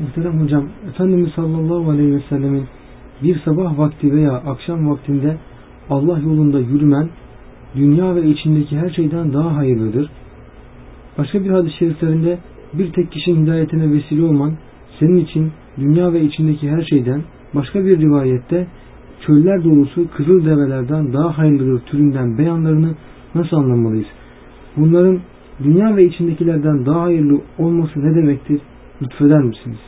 Muhterem hocam, Efendimiz sallallahu aleyhi ve sellemin bir sabah vakti veya akşam vaktinde Allah yolunda yürümen dünya ve içindeki her şeyden daha hayırlıdır. Başka bir hadis-i şeriflerinde bir tek kişinin hidayetine vesile olman senin için dünya ve içindeki her şeyden başka bir rivayette çöller dolusu kızıl develerden daha hayırlıdır türünden beyanlarını nasıl anlamalıyız? Bunların dünya ve içindekilerden daha hayırlı olması ne demektir? Lütfeder misiniz?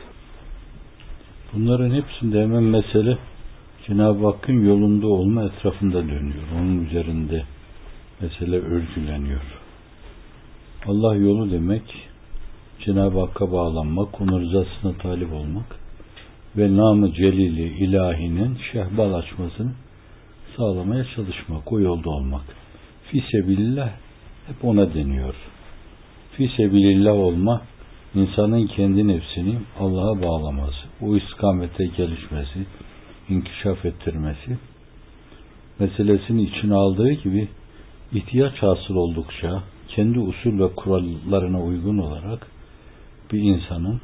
Bunların hepsinde hemen mesele Cenab-ı Hakk'ın yolunda olma etrafında dönüyor. Onun üzerinde mesele örgüleniyor. Allah yolu demek Cenab-ı Hakk'a bağlanmak, onun rızasına talip olmak ve namı celili ilahinin şehbal açmasını sağlamaya çalışmak, o yolda olmak. Fisebillah hep ona deniyor. Fisebilillah olma insanın kendi nefsini Allah'a bağlaması, o istikamete gelişmesi, inkişaf ettirmesi meselesini içine aldığı gibi ihtiyaç hasıl oldukça kendi usul ve kurallarına uygun olarak bir insanın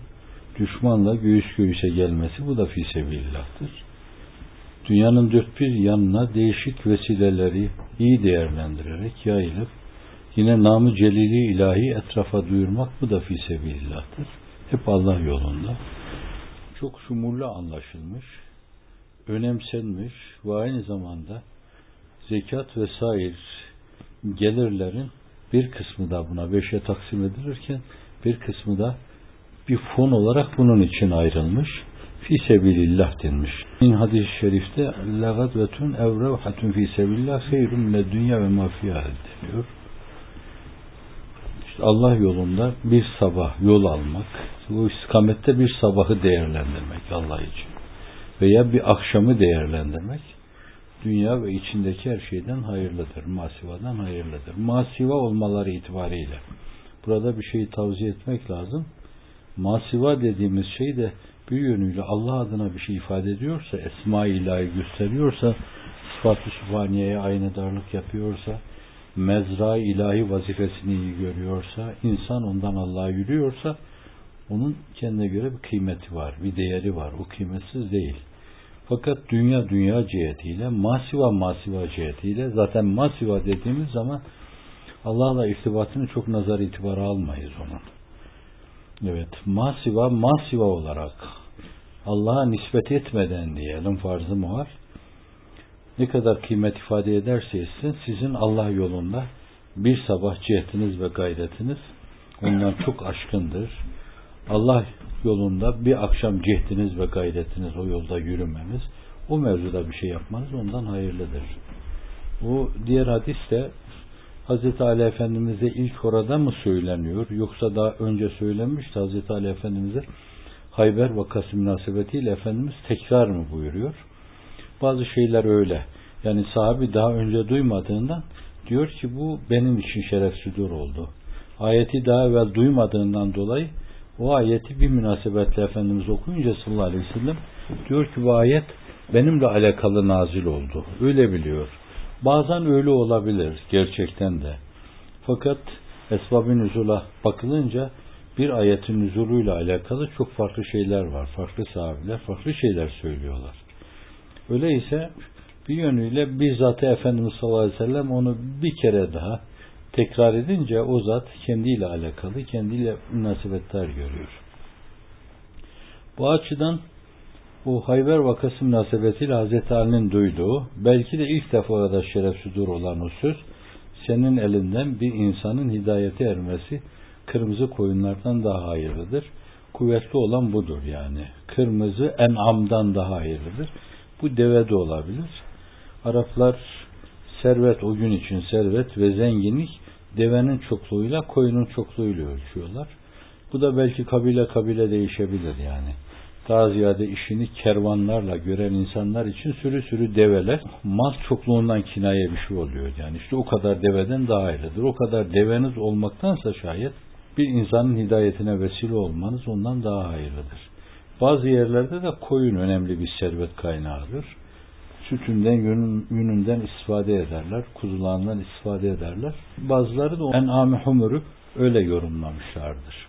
düşmanla göğüs göğüse gelmesi bu da fisebillahtır. Dünyanın dört bir yanına değişik vesileleri iyi değerlendirerek yayılıp yine namı celili ilahi etrafa duyurmak bu da fisebillahtır. Hep Allah yolunda. Çok şumurlu anlaşılmış, önemsenmiş ve aynı zamanda zekat vesaire gelirlerin bir kısmı da buna beşe taksim edilirken bir kısmı da bir fon olarak bunun için ayrılmış. Fi sebilillah denmiş. İn hadis-i şerifte legadvetun evrevhatun fi sebilillah hayrun le dünya ve mafiyah deniyor. İşte Allah yolunda bir sabah yol almak, bu istikamette bir sabahı değerlendirmek Allah için veya bir akşamı değerlendirmek dünya ve içindeki her şeyden hayırlıdır. Masivadan hayırlıdır. Masiva olmaları itibariyle burada bir şeyi tavsiye etmek lazım. Masiva dediğimiz şey de bir yönüyle Allah adına bir şey ifade ediyorsa, esma ilahi gösteriyorsa, sıfat-ı sübhaniyeye aynı darlık yapıyorsa, mezra ilahi vazifesini iyi görüyorsa, insan ondan Allah'a yürüyorsa, onun kendine göre bir kıymeti var, bir değeri var. O kıymetsiz değil. Fakat dünya dünya cihetiyle, masiva masiva cihetiyle, zaten masiva dediğimiz zaman Allah'la irtibatını çok nazar itibara almayız onun. Evet, masiva masiva olarak Allah'a nispet etmeden diyelim farzı var? Ne kadar kıymet ifade ederse etsin sizin Allah yolunda bir sabah cihetiniz ve gayretiniz ondan çok aşkındır. Allah yolunda bir akşam cihetiniz ve gayretiniz o yolda yürümeniz o mevzuda bir şey yapmanız ondan hayırlıdır. Bu diğer hadis de Hz. Ali Efendimiz'e ilk orada mı söyleniyor yoksa daha önce söylenmişti Hz. Ali Efendimiz'e Hayber vakası münasebetiyle Efendimiz tekrar mı buyuruyor? Bazı şeyler öyle. Yani sahabi daha önce duymadığından diyor ki bu benim için şeref südur oldu. Ayeti daha evvel duymadığından dolayı o ayeti bir münasebetle Efendimiz okuyunca sallallahu aleyhi ve sellem diyor ki bu ayet benimle alakalı nazil oldu. Öyle biliyor. Bazen öyle olabilir gerçekten de. Fakat esbab-ı nüzula bakılınca bir ayetin nüzuluyla alakalı çok farklı şeyler var. Farklı sahabiler farklı şeyler söylüyorlar. Öyleyse bir yönüyle bizzat Efendimiz sallallahu aleyhi ve sellem onu bir kere daha tekrar edince o zat kendiyle alakalı, kendiyle münasebetler görüyor. Bu açıdan bu Hayber vakası münasebetiyle Hazreti Ali'nin duyduğu, belki de ilk defa orada şeref sudur olan o söz, senin elinden bir insanın hidayete ermesi kırmızı koyunlardan daha hayırlıdır. Kuvvetli olan budur yani. Kırmızı en'amdan daha hayırlıdır. Bu deve de olabilir. Araplar servet o gün için servet ve zenginlik devenin çokluğuyla koyunun çokluğuyla ölçüyorlar. Bu da belki kabile kabile değişebilir yani. Daha ziyade işini kervanlarla gören insanlar için sürü sürü develer mal çokluğundan kinaye bir şey oluyor. Yani işte o kadar deveden daha hayırlıdır. O kadar deveniz olmaktansa şayet bir insanın hidayetine vesile olmanız ondan daha hayırlıdır. Bazı yerlerde de koyun önemli bir servet kaynağıdır. Sütünden, yününden istifade ederler, kuzularından istifade ederler. Bazıları da en-âmi humuru öyle yorumlamışlardır.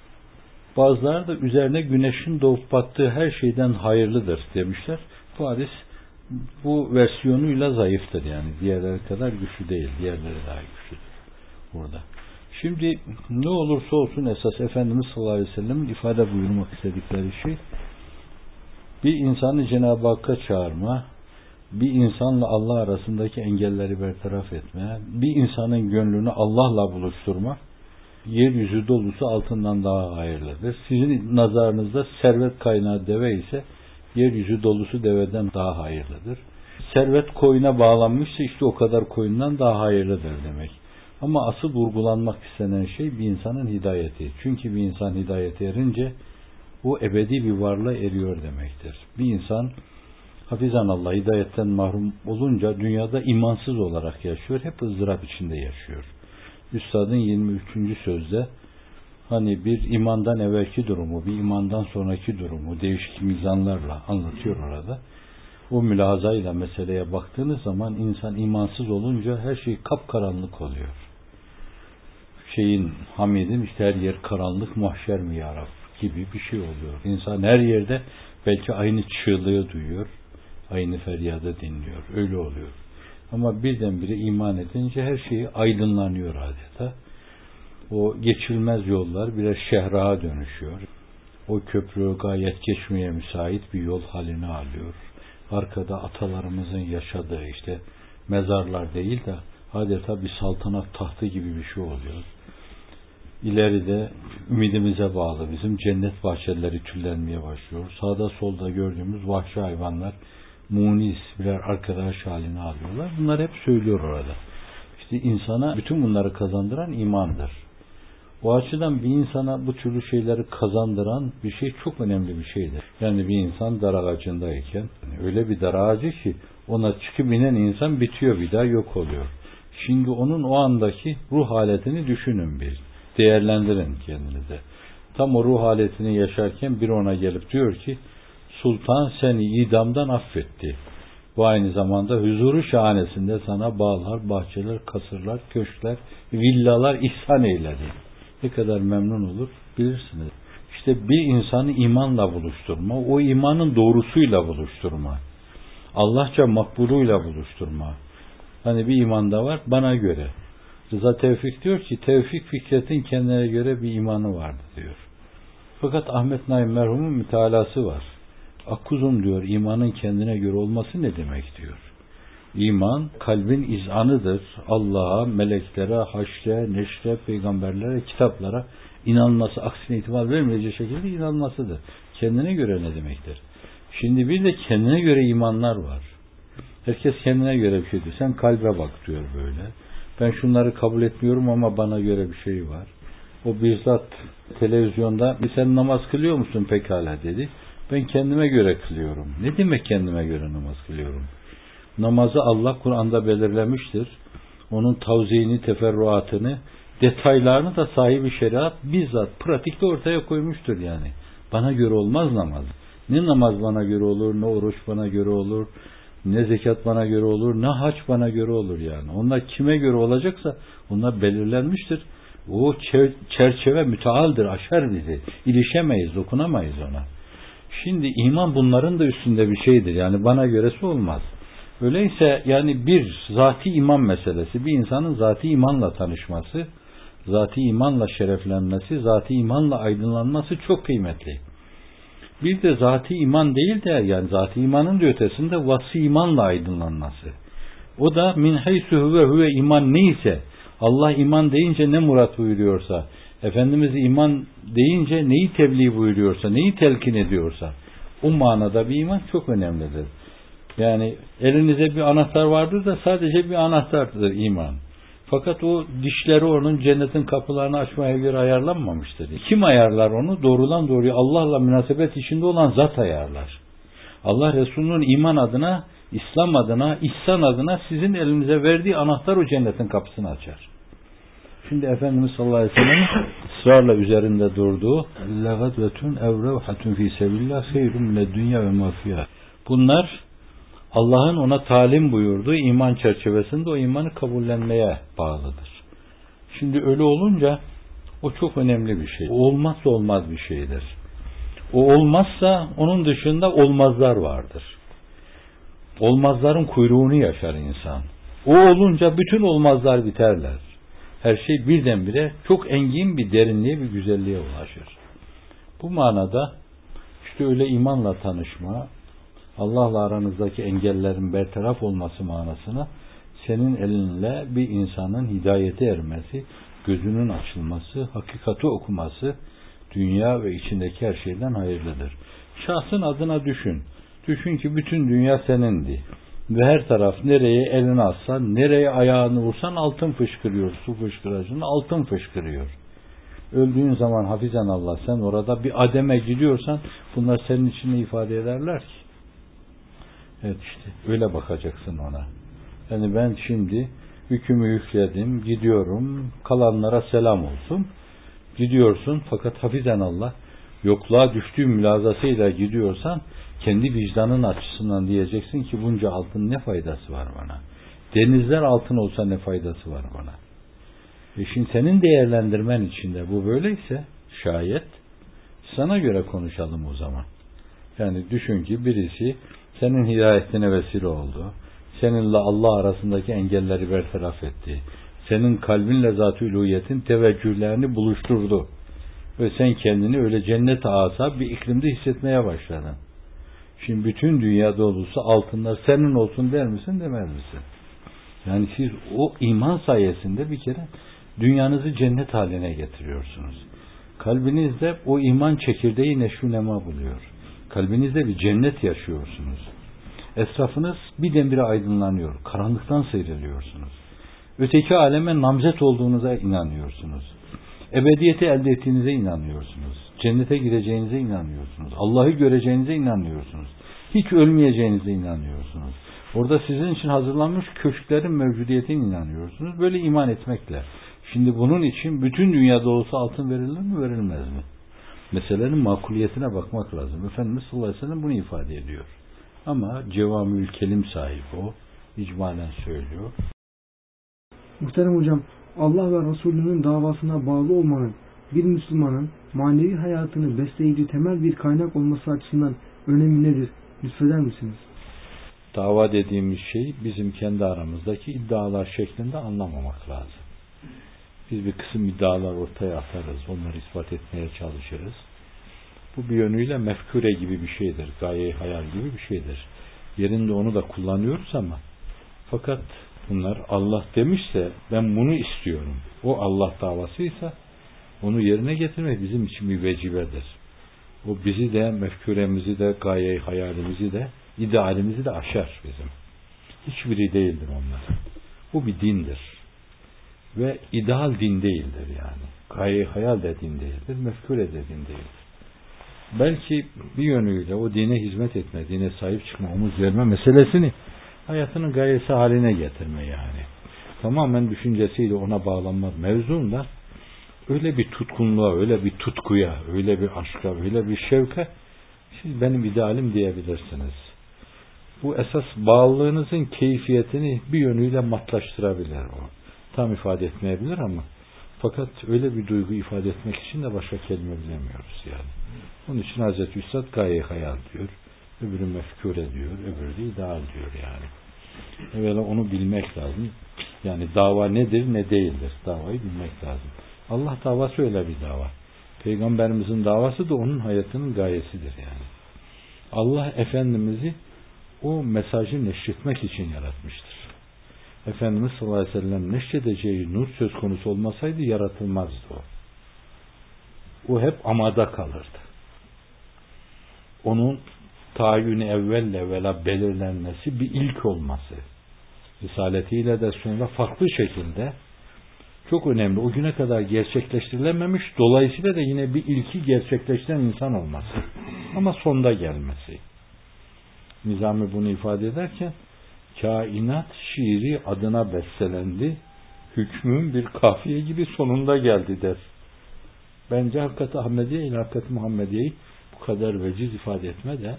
Bazıları da üzerine güneşin doğup battığı her şeyden hayırlıdır demişler. Hadis bu versiyonuyla zayıftır yani. Diğerleri kadar güçlü değil. Diğerleri daha güçlüdür burada. Şimdi ne olursa olsun esas Efendimiz sallallahu aleyhi ve sellem'in ifade buyurmak istedikleri şey bir insanı Cenab-ı Hakk'a çağırma, bir insanla Allah arasındaki engelleri bertaraf etme, bir insanın gönlünü Allah'la buluşturma, yeryüzü dolusu altından daha hayırlıdır. Sizin nazarınızda servet kaynağı deve ise yeryüzü dolusu deveden daha hayırlıdır. Servet koyuna bağlanmışsa işte o kadar koyundan daha hayırlıdır demek. Ama asıl vurgulanmak istenen şey bir insanın hidayeti. Çünkü bir insan hidayete erince o ebedi bir varlığa eriyor demektir. Bir insan hafizan Allah hidayetten mahrum olunca dünyada imansız olarak yaşıyor. Hep ızdırap içinde yaşıyor. Üstadın 23. sözde hani bir imandan evvelki durumu, bir imandan sonraki durumu değişik mizanlarla anlatıyor orada. O mülazayla meseleye baktığınız zaman insan imansız olunca her şey kapkaranlık oluyor. Şeyin, Hamid'in işte her yer karanlık mahşer mi yarab gibi bir şey oluyor. İnsan her yerde belki aynı çığlığı duyuyor, aynı feryadı dinliyor. Öyle oluyor. Ama birdenbire iman edince her şeyi aydınlanıyor adeta. O geçilmez yollar birer şehrağa dönüşüyor. O köprü gayet geçmeye müsait bir yol haline alıyor. Arkada atalarımızın yaşadığı işte mezarlar değil de adeta bir saltanat tahtı gibi bir şey oluyor. İleride ümidimize bağlı bizim cennet bahçeleri tüllenmeye başlıyor. Sağda solda gördüğümüz vahşi hayvanlar munis birer arkadaş haline alıyorlar. Bunlar hep söylüyor orada. İşte insana bütün bunları kazandıran imandır. O açıdan bir insana bu türlü şeyleri kazandıran bir şey çok önemli bir şeydir. Yani bir insan dar ağacındayken öyle bir dar ağacı ki ona çıkıp inen insan bitiyor bir daha yok oluyor. Şimdi onun o andaki ruh haletini düşünün bir. Değerlendirin kendinize. Tam o ruh haletini yaşarken bir ona gelip diyor ki Sultan seni idamdan affetti. Bu aynı zamanda huzuru şahanesinde sana bağlar, bahçeler, kasırlar, köşkler, villalar ihsan eyledi. Ne kadar memnun olur bilirsiniz. İşte bir insanı imanla buluşturma, o imanın doğrusuyla buluşturma. Allahça makbuluyla buluşturma. Hani bir imanda var bana göre. Rıza Tevfik diyor ki Tevfik Fikret'in kendine göre bir imanı vardı diyor. Fakat Ahmet Naim merhumun mütalası var. Akuzum diyor imanın kendine göre olması ne demek diyor. İman kalbin izanıdır. Allah'a, meleklere, haşre, neşre, peygamberlere, kitaplara inanması, aksine itibar vermeyecek şekilde inanmasıdır. Kendine göre ne demektir? Şimdi bir de kendine göre imanlar var. Herkes kendine göre bir şey diyor. Sen kalbe bak diyor böyle. Ben şunları kabul etmiyorum ama bana göre bir şey var. O bizzat televizyonda sen namaz kılıyor musun pekala dedi. Ben kendime göre kılıyorum. Ne demek kendime göre namaz kılıyorum? Namazı Allah Kur'an'da belirlemiştir. Onun tavziyini, teferruatını, detaylarını da sahibi şeriat bizzat pratikte ortaya koymuştur yani. Bana göre olmaz namaz. Ne namaz bana göre olur, ne oruç bana göre olur, ne zekat bana göre olur, ne haç bana göre olur yani. Onlar kime göre olacaksa onlar belirlenmiştir. O çerçeve mütealdir, aşar bizi. İlişemeyiz, dokunamayız ona. Şimdi iman bunların da üstünde bir şeydir. Yani bana göresi olmaz. Öyleyse yani bir zati iman meselesi, bir insanın zati imanla tanışması, zati imanla şereflenmesi, zati imanla aydınlanması çok kıymetli. Bir de zati iman değil de yani zati imanın da ötesinde vasi imanla aydınlanması. O da min haysu huve huve iman neyse Allah iman deyince ne murat buyuruyorsa Efendimiz iman deyince neyi tebliğ buyuruyorsa, neyi telkin ediyorsa o manada bir iman çok önemlidir. Yani elinize bir anahtar vardır da sadece bir anahtardır iman. Fakat o dişleri onun cennetin kapılarını açmaya göre ayarlanmamıştır. Kim ayarlar onu? Doğrudan doğruya Allah'la münasebet içinde olan zat ayarlar. Allah Resulü'nün iman adına, İslam adına, İhsan adına sizin elinize verdiği anahtar o cennetin kapısını açar. Şimdi Efendimiz sallallahu aleyhi ve sellem ısrarla üzerinde durduğu legatvetun evrevhatun fi sebillah mine dünya ve mafiyat. Bunlar Allah'ın ona talim buyurduğu iman çerçevesinde o imanı kabullenmeye bağlıdır. Şimdi öyle olunca O çok önemli bir şey. O olmazsa olmaz bir şeydir. O olmazsa onun dışında olmazlar vardır. Olmazların kuyruğunu yaşar insan. O olunca bütün olmazlar biterler. Her şey birdenbire çok engin bir derinliğe, bir güzelliğe ulaşır. Bu manada işte öyle imanla tanışma, Allah'la aranızdaki engellerin bertaraf olması manasına senin elinle bir insanın hidayete ermesi, gözünün açılması, hakikati okuması dünya ve içindeki her şeyden hayırlıdır. Şahsın adına düşün. Düşün ki bütün dünya senindi. Ve her taraf nereye elini atsan, nereye ayağını vursan altın fışkırıyor. Su fışkıracında altın fışkırıyor. Öldüğün zaman hafizan Allah sen orada bir ademe gidiyorsan bunlar senin için ne ifade ederler ki? Evet işte öyle bakacaksın ona. Yani ben şimdi hükümü yükledim, gidiyorum, kalanlara selam olsun. Gidiyorsun fakat hafizan Allah yokluğa düştüğü mülazasıyla gidiyorsan kendi vicdanın açısından diyeceksin ki bunca altın ne faydası var bana? Denizler altın olsa ne faydası var bana? E şimdi senin değerlendirmen içinde bu böyleyse şayet sana göre konuşalım o zaman. Yani düşün ki birisi senin hidayetine vesile oldu. Seninle Allah arasındaki engelleri bertaraf etti. Senin kalbinle zat-ı uluhiyetin teveccühlerini buluşturdu. Ve sen kendini öyle cennet ağasa bir iklimde hissetmeye başladın. Şimdi bütün dünya dolusu altınlar senin olsun der misin demez misin? Yani siz o iman sayesinde bir kere dünyanızı cennet haline getiriyorsunuz. Kalbinizde o iman çekirdeği neşru nema buluyor. Kalbinizde bir cennet yaşıyorsunuz. Etrafınız birdenbire aydınlanıyor. Karanlıktan sıyrılıyorsunuz. Öteki aleme namzet olduğunuza inanıyorsunuz. Ebediyeti elde ettiğinize inanıyorsunuz. Cennete gireceğinize inanıyorsunuz. Allah'ı göreceğinize inanıyorsunuz. Hiç ölmeyeceğinize inanıyorsunuz. Orada sizin için hazırlanmış köşklerin mevcudiyetine inanıyorsunuz. Böyle iman etmekle. Şimdi bunun için bütün dünya dolusu altın verilir mi verilmez mi? Meselenin makuliyetine bakmak lazım. Efendimiz sallallahu aleyhi ve sellem bunu ifade ediyor. Ama cevamül kelim sahibi o. icmalen söylüyor. Muhterem hocam, Allah ve Resulünün davasına bağlı olmanın bir Müslümanın manevi hayatını besleyici temel bir kaynak olması açısından önemi nedir? Lütfeder misiniz? Dava dediğimiz şey bizim kendi aramızdaki iddialar şeklinde anlamamak lazım. Biz bir kısım iddialar ortaya atarız, onları ispat etmeye çalışırız. Bu bir yönüyle mefkure gibi bir şeydir, gaye hayal gibi bir şeydir. Yerinde onu da kullanıyoruz ama fakat bunlar Allah demişse ben bunu istiyorum. O Allah davasıysa onu yerine getirmek bizim için bir vecibedir. O bizi de, mefküremizi de, gaye hayalimizi de, idealimizi de aşar bizim. Hiçbiri değildir onlar. Bu bir dindir. Ve ideal din değildir yani. Gaye hayal de din değildir, mefkure de din değildir. Belki bir yönüyle o dine hizmet etme, dine sahip çıkma, omuz verme meselesini hayatının gayesi haline getirme yani. Tamamen düşüncesiyle ona bağlanma mevzunda öyle bir tutkunluğa, öyle bir tutkuya, öyle bir aşka, öyle bir şevke siz benim idealim diyebilirsiniz. Bu esas bağlılığınızın keyfiyetini bir yönüyle matlaştırabilir o. Tam ifade etmeyebilir ama fakat öyle bir duygu ifade etmek için de başka kelime bilemiyoruz yani. Onun için Hazreti Üstad gaye hayal diyor. Öbürü mefkure diyor. Öbürü de ideal diyor yani. Evvela onu bilmek lazım. Yani dava nedir ne değildir. Davayı bilmek lazım. Allah davası öyle bir dava. Peygamberimizin davası da onun hayatının gayesidir yani. Allah Efendimiz'i o mesajı neşretmek için yaratmıştır. Efendimiz sallallahu aleyhi ve sellem neşredeceği nur söz konusu olmasaydı yaratılmazdı o. O hep amada kalırdı. Onun tayyünü evvelle evvela belirlenmesi bir ilk olması. Risaletiyle de sonra farklı şekilde çok önemli. O güne kadar gerçekleştirilememiş. Dolayısıyla da yine bir ilki gerçekleştiren insan olması. Ama sonda gelmesi. Nizami bunu ifade ederken kainat şiiri adına bestelendi. Hükmün bir kafiye gibi sonunda geldi der. Bence Hakikat Ahmediye ile Hakikat Muhammediye'yi bu kadar veciz ifade etme de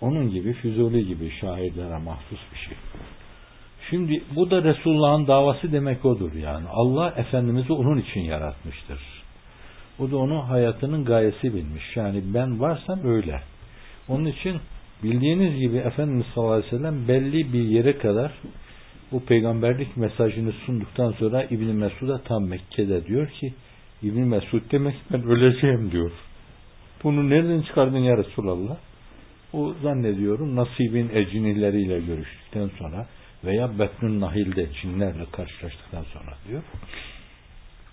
onun gibi Füzuli gibi şairlere mahsus bir şey. Şimdi bu da Resulullah'ın davası demek odur yani. Allah Efendimiz'i onun için yaratmıştır. O da onun hayatının gayesi bilmiş. Yani ben varsam öyle. Onun için bildiğiniz gibi Efendimiz sallallahu aleyhi ve sellem belli bir yere kadar bu peygamberlik mesajını sunduktan sonra İbn Mesud'a tam Mekke'de diyor ki İbn Mesud demek ben öleceğim diyor. Bunu nereden çıkardın ya Resulallah? O zannediyorum nasibin ecinilleriyle görüştükten sonra veya Betnun Nahil'de cinlerle karşılaştıktan sonra diyor.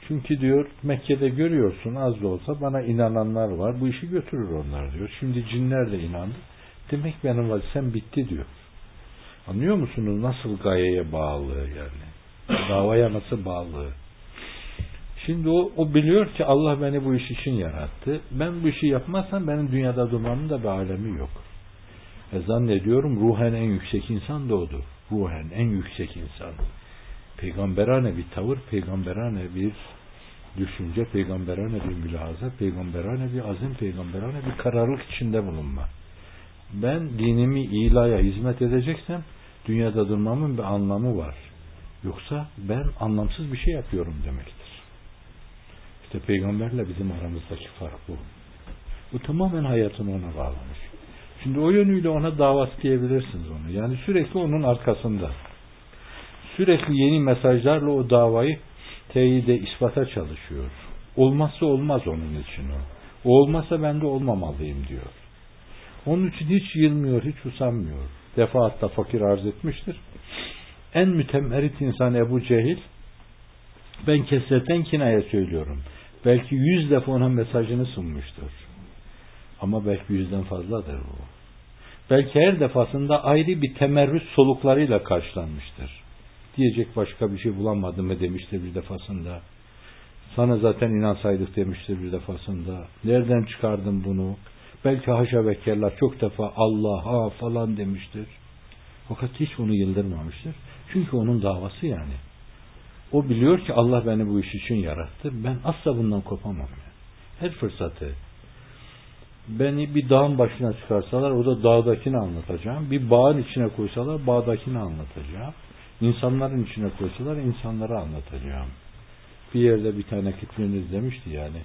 Çünkü diyor Mekke'de görüyorsun az da olsa bana inananlar var. Bu işi götürür onlar diyor. Şimdi cinler de inandı. Demek benim vazifem bitti diyor. Anlıyor musunuz nasıl gayeye bağlı yani? Davaya nasıl bağlı? Şimdi o, o biliyor ki Allah beni bu iş için yarattı. Ben bu işi yapmazsam benim dünyada durmamın da bir alemi yok. E zannediyorum ruhen en yüksek insan da odur. Ruhen en yüksek insan. Peygamberane bir tavır, peygamberane bir düşünce, peygamberane bir mülahaza, peygamberane bir azim, peygamberane bir kararlılık içinde bulunma. Ben dinimi ilaya hizmet edeceksem dünyada durmamın bir anlamı var. Yoksa ben anlamsız bir şey yapıyorum demektir. İşte peygamberle bizim aramızdaki fark bu. Bu tamamen hayatını ona bağlamış. Şimdi o yönüyle ona davat diyebilirsiniz onu. Yani sürekli onun arkasında. Sürekli yeni mesajlarla o davayı teyide, ispata çalışıyor. Olmazsa olmaz onun için o. O olmazsa ben de olmamalıyım diyor. Onun için hiç yılmıyor, hiç usanmıyor. Defaatta fakir arz etmiştir. En mütemmerit insan Ebu Cehil ben kesreten kinaya söylüyorum. Belki yüz defa ona mesajını sunmuştur. Ama belki yüzden fazladır bu. Belki her defasında ayrı bir temerrüt soluklarıyla karşılanmıştır. Diyecek başka bir şey bulamadım mı demiştir bir defasında. Sana zaten inansaydık demiştir bir defasında. Nereden çıkardın bunu? Belki haşa ve kella çok defa Allah'a falan demiştir. Fakat hiç bunu yıldırmamıştır. Çünkü onun davası yani. O biliyor ki Allah beni bu iş için yarattı. Ben asla bundan kopamam. Yani. Her fırsatı. Beni bir dağın başına çıkarsalar o da dağdakini anlatacağım. Bir bağın içine koysalar bağdakini anlatacağım. İnsanların içine koysalar insanları anlatacağım. Bir yerde bir tane kitleniz demişti yani.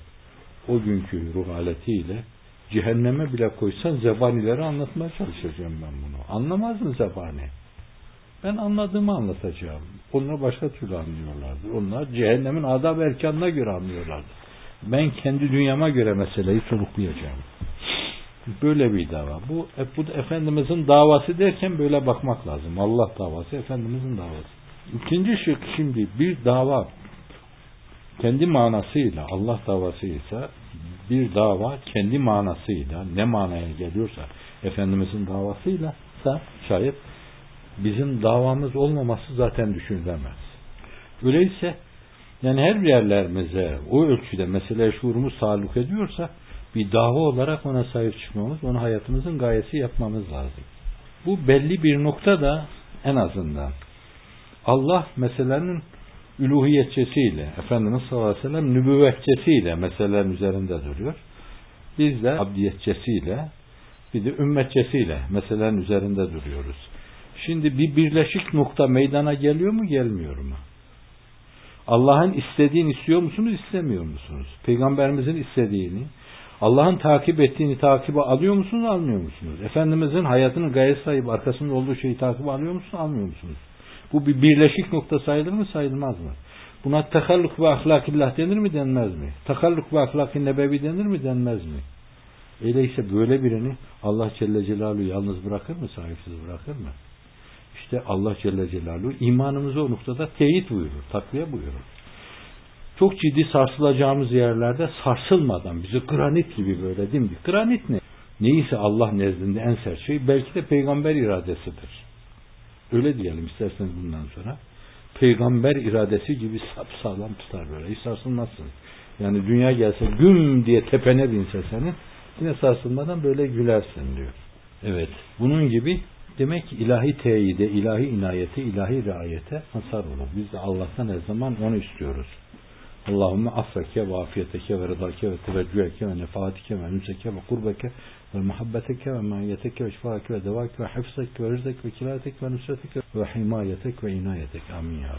O günkü ruh aletiyle cehenneme bile koysan zebanileri anlatmaya çalışacağım ben bunu. Anlamaz mı zebani? Ben anladığımı anlatacağım. Onlar başka türlü anlıyorlardı. Onlar cehennemin adab erkanına göre anlıyorlardı. Ben kendi dünyama göre meseleyi soluklayacağım. Böyle bir dava. Bu, bu Efendimizin davası derken böyle bakmak lazım. Allah davası, Efendimizin davası. İkinci şık şimdi bir dava kendi manasıyla Allah davası ise bir dava kendi manasıyla ne manaya geliyorsa Efendimizin davasıyla da şayet bizim davamız olmaması zaten düşünülemez. Öyleyse yani her yerlerimize o ölçüde mesele şuurumuz sağlık ediyorsa bir dava olarak ona sahip çıkmamız, onu hayatımızın gayesi yapmamız lazım. Bu belli bir noktada en azından Allah meselenin üluhiyetçesiyle, Efendimiz sallallahu aleyhi ve sellem nübüvvetçesiyle meselelerin üzerinde duruyor. Biz de abdiyetçesiyle, bir de ümmetçesiyle meselelerin üzerinde duruyoruz. Şimdi bir birleşik nokta meydana geliyor mu, gelmiyor mu? Allah'ın istediğini istiyor musunuz, istemiyor musunuz? Peygamberimizin istediğini, Allah'ın takip ettiğini takibe alıyor musunuz, almıyor musunuz? Efendimizin hayatının gayet sahibi arkasında olduğu şeyi takip alıyor musunuz, almıyor musunuz? Bu bir birleşik nokta sayılır mı, sayılmaz mı? Buna takalluk ve ahlakillah denir mi, denmez mi? Takalluk ve ahlak-ı nebevi denir mi, denmez mi? Öyleyse böyle birini Allah Celle Celaluhu yalnız bırakır mı, sahipsiz bırakır mı? İşte Allah Celle Celaluhu imanımızı o noktada teyit buyurur, takviye buyurur. Çok ciddi sarsılacağımız yerlerde sarsılmadan bizi granit gibi böyle dimdik. Granit ne? Neyse Allah nezdinde en sert şey belki de peygamber iradesidir. Öyle diyelim isterseniz bundan sonra. Peygamber iradesi gibi sağlam tutar böyle. Hiç sarsılmazsın. Yani dünya gelse güm diye tepene binse senin yine sarsılmadan böyle gülersin diyor. Evet. Bunun gibi demek ilahi teyide, ilahi inayete, ilahi riayete hasar olur. Biz de Allah'tan her zaman onu istiyoruz. Allahümme affeke ve afiyeteke ve rıdake ve teveccüheke ve nefaatike ve nüseke ve kurbeke ve muhabbeteke ve mahiyeteke ve şifake ve devake ve hıfzek ve inayetek. Amin ya Rabbi.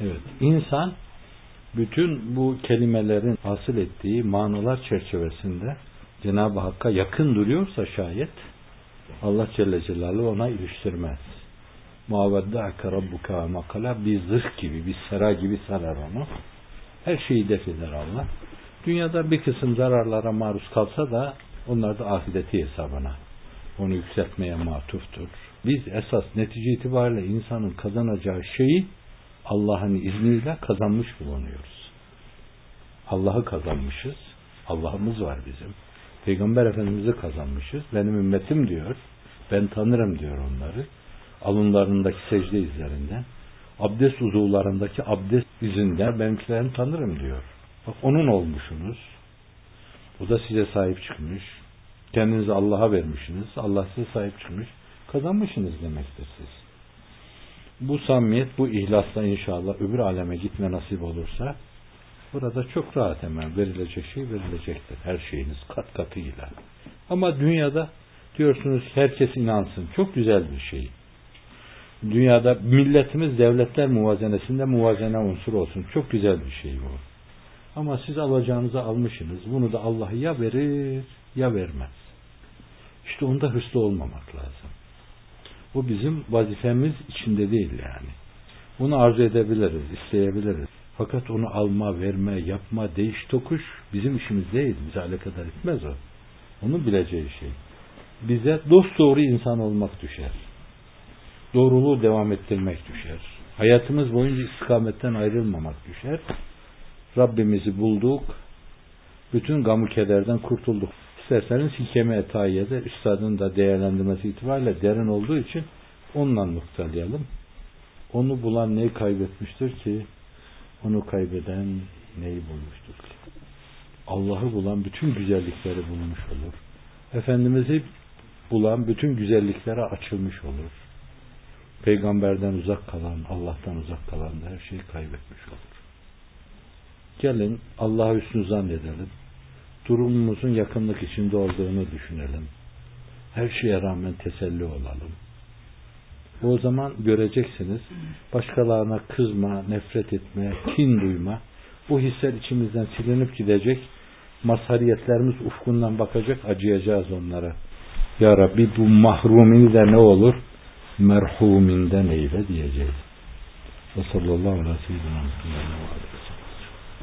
Evet. İnsan bütün bu kelimelerin hasıl ettiği manalar çerçevesinde Cenab-ı Hakk'a yakın duruyorsa şayet Allah Celle Celaluhu ona iliştirmez. Muaveddâke rabbuka makala bir zırh gibi, bir sera gibi sarar onu. Her şeyi def eder Allah. Dünyada bir kısım zararlara maruz kalsa da onlar da ahireti hesabına. Onu yükseltmeye matuftur. Biz esas netice itibariyle insanın kazanacağı şeyi Allah'ın izniyle kazanmış bulunuyoruz. Allah'ı kazanmışız. Allah'ımız var bizim. Peygamber Efendimiz'i kazanmışız. Benim ümmetim diyor. Ben tanırım diyor onları. Alınlarındaki secde izlerinden. Abdest uzuvlarındaki abdest izinden benimkilerini tanırım diyor. Bak onun olmuşsunuz. O da size sahip çıkmış. Kendinizi Allah'a vermişsiniz. Allah size sahip çıkmış. Kazanmışsınız demektir siz. Bu samimiyet, bu ihlasla inşallah öbür aleme gitme nasip olursa burada çok rahat hemen verilecek şey verilecektir. Her şeyiniz kat katıyla. Ama dünyada diyorsunuz herkes inansın. Çok güzel bir şey. Dünyada milletimiz devletler muvazenesinde muvazene unsur olsun. Çok güzel bir şey bu. Ama siz alacağınızı almışsınız. Bunu da Allah ya verir ya vermez. İşte onda hırslı olmamak lazım. Bu bizim vazifemiz içinde değil yani. Bunu arzu edebiliriz, isteyebiliriz. Fakat onu alma, verme, yapma, değiş tokuş bizim işimiz değil. Bize alakadar etmez o. Onun bileceği şey. Bize dost doğru insan olmak düşer. Doğruluğu devam ettirmek düşer. Hayatımız boyunca istikametten ayrılmamak düşer. Rabbimizi bulduk. Bütün gamı kederden kurtulduk. İsterseniz hikeme etayede üstadın da değerlendirmesi itibariyle derin olduğu için onunla noktalayalım. Onu bulan neyi kaybetmiştir ki? Onu kaybeden neyi bulmuştur ki? Allah'ı bulan bütün güzellikleri bulmuş olur. Efendimiz'i bulan bütün güzelliklere açılmış olur. Peygamberden uzak kalan, Allah'tan uzak kalan da her şeyi kaybetmiş olur. Gelin Allah'a üstünü zannedelim. Durumumuzun yakınlık içinde olduğunu düşünelim. Her şeye rağmen teselli olalım. O zaman göreceksiniz başkalarına kızma, nefret etme, kin duyma bu hisler içimizden silinip gidecek. Mazhariyetlerimiz ufkundan bakacak, acıyacağız onlara. Ya Rabbi bu mahrumini de ne olur? Merhuminden eyle diyeceğiz. Ve sallallahu aleyhi ve sellem